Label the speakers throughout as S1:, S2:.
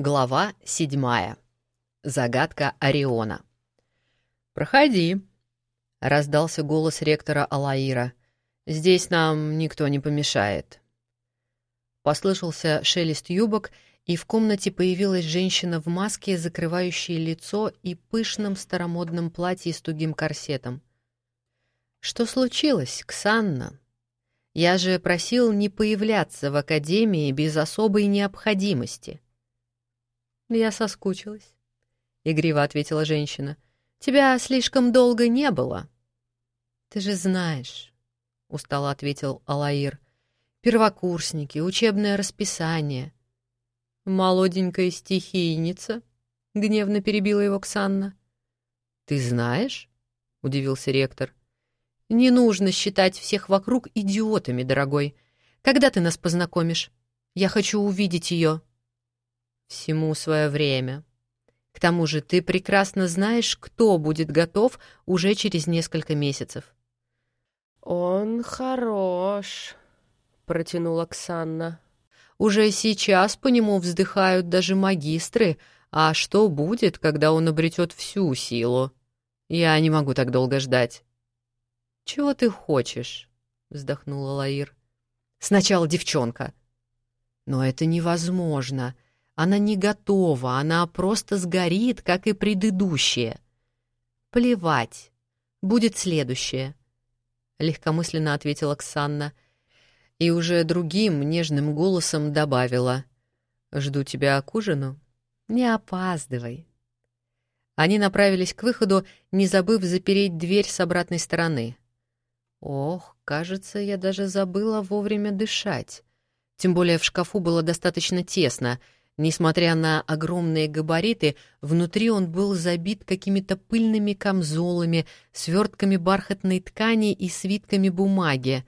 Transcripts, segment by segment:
S1: Глава седьмая. Загадка Ориона. «Проходи», — раздался голос ректора Алаира. «Здесь нам никто не помешает». Послышался шелест юбок, и в комнате появилась женщина в маске, закрывающей лицо и пышном старомодном платье с тугим корсетом. «Что случилось, Ксанна? Я же просил не появляться в академии без особой необходимости». «Я соскучилась», — игриво ответила женщина. «Тебя слишком долго не было». «Ты же знаешь», — устало ответил Алаир. «Первокурсники, учебное расписание». «Молоденькая стихийница», — гневно перебила его Ксанна. «Ты знаешь?» — удивился ректор. «Не нужно считать всех вокруг идиотами, дорогой. Когда ты нас познакомишь? Я хочу увидеть ее». Всему свое время. К тому же ты прекрасно знаешь, кто будет готов уже через несколько месяцев.
S2: «Он хорош», — протянула Оксанна.
S1: «Уже сейчас по нему вздыхают даже магистры. А что будет, когда он обретет всю силу? Я не могу так долго ждать». «Чего ты хочешь?» — вздохнула Лаир. «Сначала девчонка». «Но это невозможно. Она не готова, она просто сгорит, как и предыдущие. Плевать. Будет следующее. Легкомысленно ответила Ксанна. И уже другим нежным голосом добавила. «Жду тебя к ужину. Не опаздывай». Они направились к выходу, не забыв запереть дверь с обратной стороны. Ох, кажется, я даже забыла вовремя дышать. Тем более в шкафу было достаточно тесно — Несмотря на огромные габариты, внутри он был забит какими-то пыльными камзолами, свертками бархатной ткани и свитками бумаги.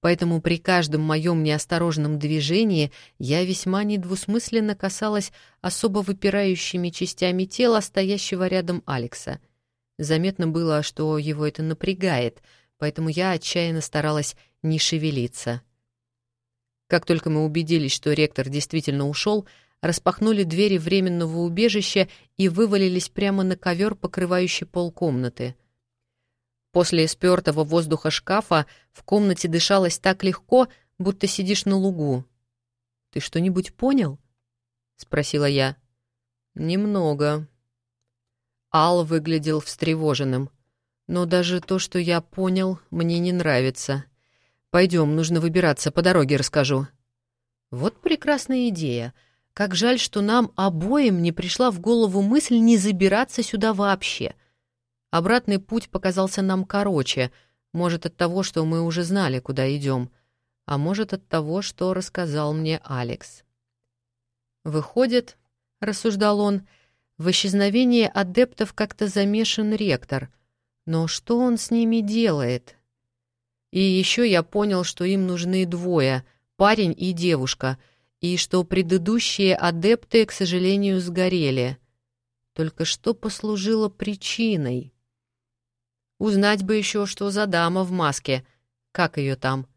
S1: Поэтому при каждом моем неосторожном движении я весьма недвусмысленно касалась особо выпирающими частями тела стоящего рядом Алекса. Заметно было, что его это напрягает, поэтому я отчаянно старалась не шевелиться. Как только мы убедились, что ректор действительно ушел, распахнули двери временного убежища и вывалились прямо на ковер, покрывающий пол комнаты. После спёртого воздуха шкафа в комнате дышалось так легко, будто сидишь на лугу. «Ты что-нибудь понял?» — спросила я. «Немного». Ал выглядел встревоженным. «Но даже то, что я понял, мне не нравится. Пойдем, нужно выбираться, по дороге расскажу». «Вот прекрасная идея», как жаль, что нам обоим не пришла в голову мысль не забираться сюда вообще. Обратный путь показался нам короче, может, от того, что мы уже знали, куда идем, а может, от того, что рассказал мне Алекс. «Выходит, — рассуждал он, — в исчезновении адептов как-то замешан ректор. Но что он с ними делает? И еще я понял, что им нужны двое — парень и девушка — и что предыдущие адепты, к сожалению, сгорели. Только что послужило причиной? Узнать бы еще, что за дама в маске. Как ее там?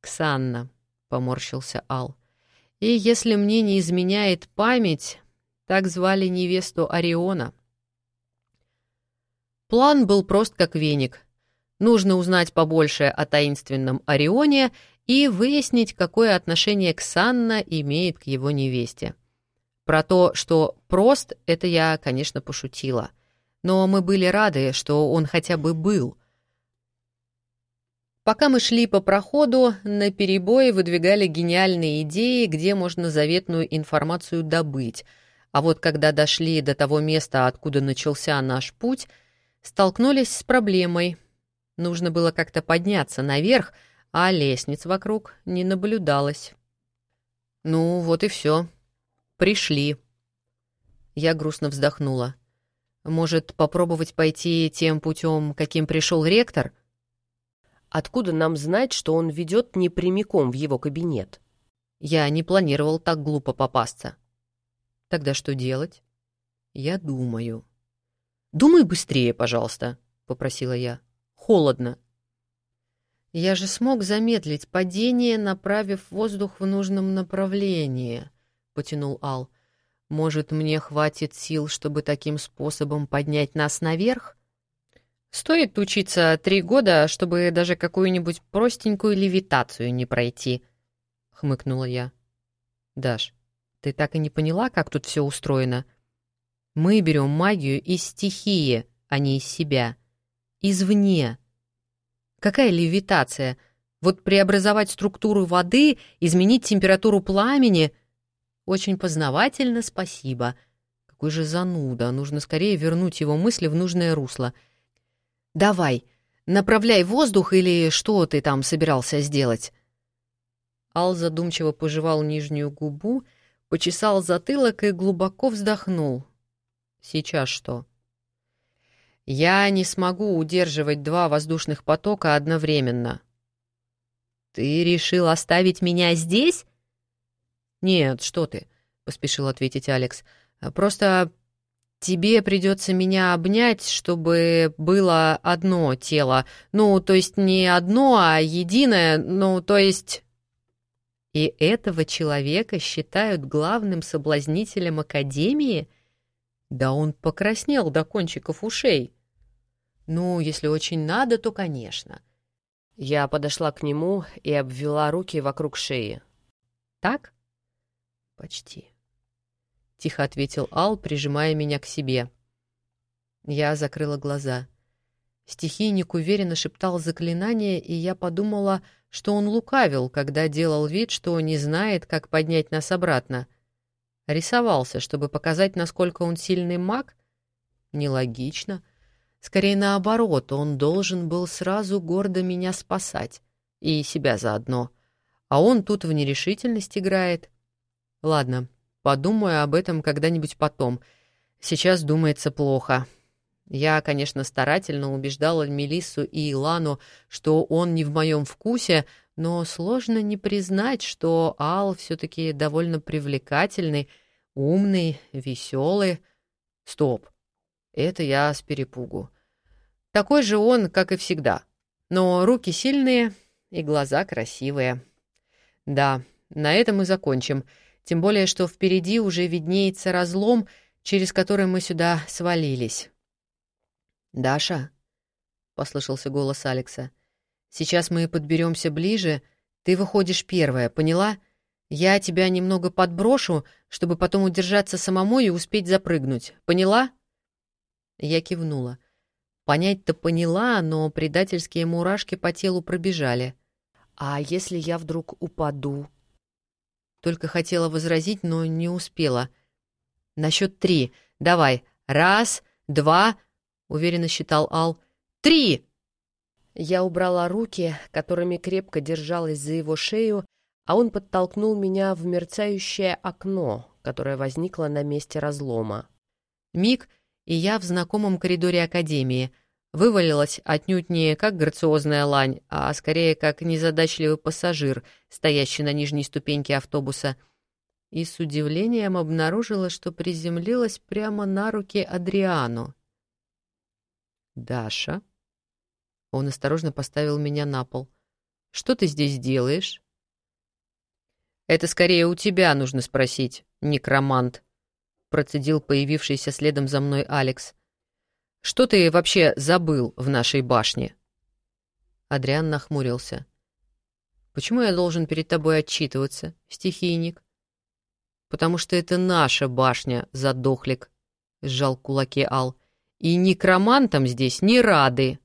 S1: Ксанна, — поморщился Ал. И если мне не изменяет память, так звали невесту Ориона. План был прост как веник. Нужно узнать побольше о таинственном Орионе и выяснить, какое отношение Ксанна имеет к его невесте. Про то, что прост, это я, конечно, пошутила. Но мы были рады, что он хотя бы был. Пока мы шли по проходу, на перебои выдвигали гениальные идеи, где можно заветную информацию добыть. А вот когда дошли до того места, откуда начался наш путь, столкнулись с проблемой. Нужно было как-то подняться наверх, а лестниц вокруг не наблюдалось. «Ну, вот и все. Пришли». Я грустно вздохнула. «Может, попробовать пойти тем путем, каким пришел ректор?»
S2: «Откуда нам знать, что он ведет не прямиком в его кабинет?»
S1: «Я не планировал так глупо попасться». «Тогда что делать?» «Я думаю». «Думай быстрее, пожалуйста», — попросила я. «Холодно». Я же смог замедлить падение, направив воздух в нужном направлении, — потянул Ал. Может, мне хватит сил, чтобы таким способом поднять нас наверх? Стоит учиться три года, чтобы даже какую-нибудь простенькую левитацию не пройти, — хмыкнула я. Даш, ты так и не поняла, как тут все устроено? Мы берем магию из стихии, а не из себя. Извне. Какая левитация? Вот преобразовать структуру воды, изменить температуру пламени — очень познавательно, спасибо. Какой же зануда, нужно скорее вернуть его мысли в нужное русло. Давай, направляй воздух или что ты там собирался сделать? Ал задумчиво пожевал нижнюю губу, почесал затылок и глубоко вздохнул. Сейчас что? Я не смогу удерживать два воздушных потока одновременно. Ты решил оставить меня здесь? «Нет, что ты», — поспешил ответить Алекс. «Просто тебе придется меня обнять, чтобы было одно тело. Ну, то есть не одно, а единое, ну, то есть...» И этого человека считают главным соблазнителем Академии? Да он покраснел до кончиков ушей. Ну, если очень надо, то, конечно.
S2: Я подошла к нему и обвела руки вокруг шеи.
S1: «Так?» «Почти», — тихо ответил Ал, прижимая меня к себе. Я закрыла глаза. Стихийник уверенно шептал заклинание, и я подумала, что он лукавил, когда делал вид, что не знает, как поднять нас обратно. Рисовался, чтобы показать, насколько он сильный маг? Нелогично. Скорее наоборот, он должен был сразу гордо меня спасать. И себя заодно. А он тут в нерешительность играет. Ладно, подумаю об этом когда-нибудь потом. Сейчас думается плохо. Я, конечно, старательно убеждала Мелиссу и Илану, что он не в моем вкусе, но сложно не признать, что Ал все-таки довольно привлекательный, умный, веселый. Стоп. Это я с перепугу. Такой же он, как и всегда. Но руки сильные и глаза красивые. Да, на этом мы закончим. Тем более, что впереди уже виднеется разлом, через который мы сюда свалились. «Даша?» — послышался голос Алекса. «Сейчас мы подберемся ближе. Ты выходишь первая, поняла? Я тебя немного подброшу, чтобы потом удержаться самому и успеть запрыгнуть. Поняла?» Я кивнула. Понять-то поняла, но предательские мурашки по телу пробежали. «А если я вдруг упаду?» Только хотела возразить, но не успела. «На счет три. Давай. Раз, два...» — уверенно считал Ал. «Три!» Я убрала руки, которыми крепко держалась за его шею, а он подтолкнул меня в мерцающее окно, которое возникло на месте разлома. Миг, и я в знакомом коридоре Академии — вывалилась отнюдь не как грациозная лань, а скорее как незадачливый пассажир, стоящий на нижней ступеньке автобуса, и с удивлением обнаружила, что приземлилась прямо на руки Адриану. «Даша?» Он осторожно поставил меня на пол. «Что ты здесь делаешь?» «Это скорее у тебя нужно спросить, некромант», процедил появившийся следом за мной Алекс. Что ты вообще забыл в нашей башне?» Адриан нахмурился. «Почему я должен перед тобой отчитываться, стихийник?» «Потому что это наша башня, задохлик», — сжал кулаки Ал. «И некромантам здесь не рады».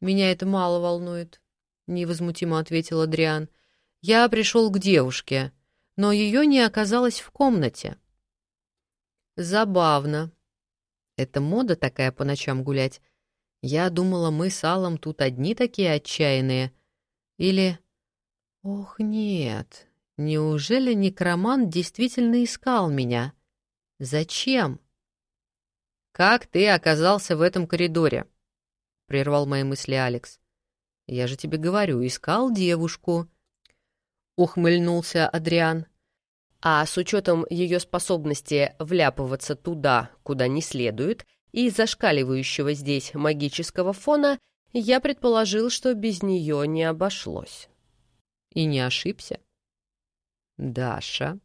S1: «Меня это мало волнует», — невозмутимо ответил Адриан. «Я пришел к девушке, но ее не оказалось в комнате». «Забавно», это мода такая по ночам гулять. Я думала, мы с Аллом тут одни такие отчаянные. Или... Ох, нет. Неужели некромант действительно искал меня? Зачем? Как ты оказался в этом коридоре? Прервал мои мысли Алекс. Я же тебе говорю, искал девушку. Ухмыльнулся Адриан. А с учетом ее способности вляпываться туда, куда не следует, и зашкаливающего здесь магического фона, я предположил, что без нее не обошлось. И не ошибся. «Даша?»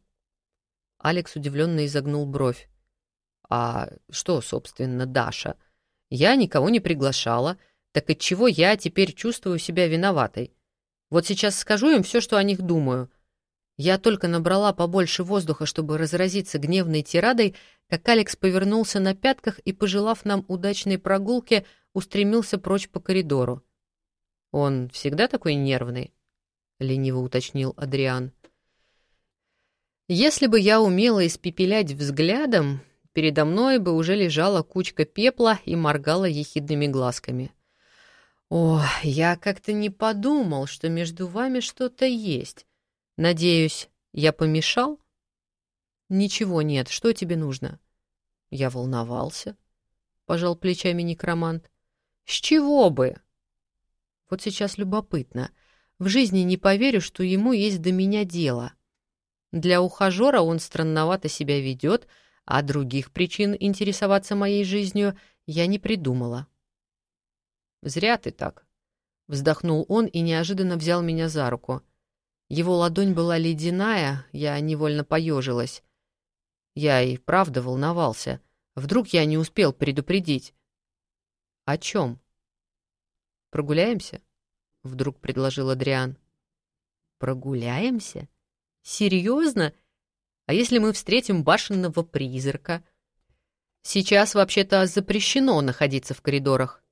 S1: Алекс удивленно изогнул бровь. «А что, собственно, Даша? Я никого не приглашала, так отчего я теперь чувствую себя виноватой? Вот сейчас скажу им все, что о них думаю. Я только набрала побольше воздуха, чтобы разразиться гневной тирадой, как Алекс повернулся на пятках и, пожелав нам удачной прогулки, устремился прочь по коридору. «Он всегда такой нервный?» — лениво уточнил Адриан. «Если бы я умела испепелять взглядом, передо мной бы уже лежала кучка пепла и моргала ехидными глазками. О, я как-то не подумал, что между вами что-то есть. Надеюсь, я помешал? Ничего нет, что тебе нужно? Я волновался, пожал плечами некромант. С чего бы? Вот сейчас любопытно. В жизни не поверю, что ему есть до меня дело. Для ухажера он странновато себя ведет, а других причин интересоваться моей жизнью я не придумала. «Зря ты так», — вздохнул он и неожиданно взял меня за руку — его ладонь была ледяная, я невольно поежилась. Я и правда волновался. Вдруг я не успел предупредить. «О чем?» «Прогуляемся?» — вдруг предложил Адриан. «Прогуляемся? Серьезно? А если мы встретим башенного призрака?» «Сейчас вообще-то запрещено находиться в коридорах».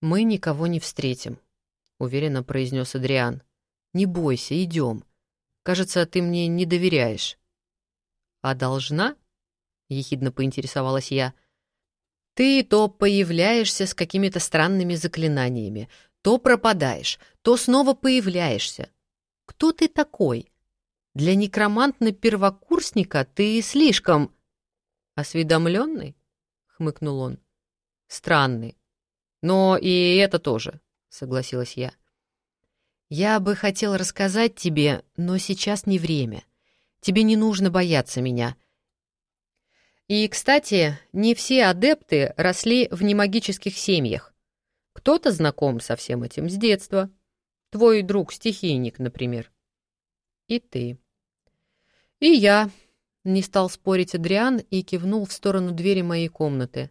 S1: «Мы никого не встретим», — уверенно произнес Адриан. Не бойся, идем. Кажется, ты мне не доверяешь. А должна? Ехидно поинтересовалась я. Ты то появляешься с какими-то странными заклинаниями, то пропадаешь, то снова появляешься. Кто ты такой? Для некромантна-первокурсника ты слишком... Осведомленный? Хмыкнул он. Странный. Но и это тоже, согласилась я. Я бы хотел рассказать тебе, но сейчас не время. Тебе не нужно бояться меня. И, кстати, не все адепты росли в немагических семьях. Кто-то знаком со всем этим с детства. Твой друг-стихийник, например. И ты. И я. Не стал спорить Адриан и кивнул в сторону двери моей комнаты.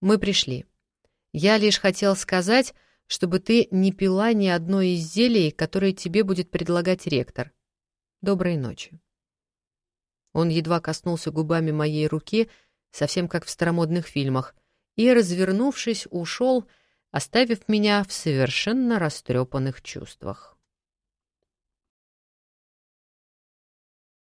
S1: Мы пришли. Я лишь хотел сказать, чтобы ты не пила ни одно из зелий, которые тебе будет предлагать ректор. Доброй ночи. Он едва коснулся губами моей руки, совсем как в старомодных фильмах, и, развернувшись, ушел, оставив меня в совершенно растрепанных чувствах.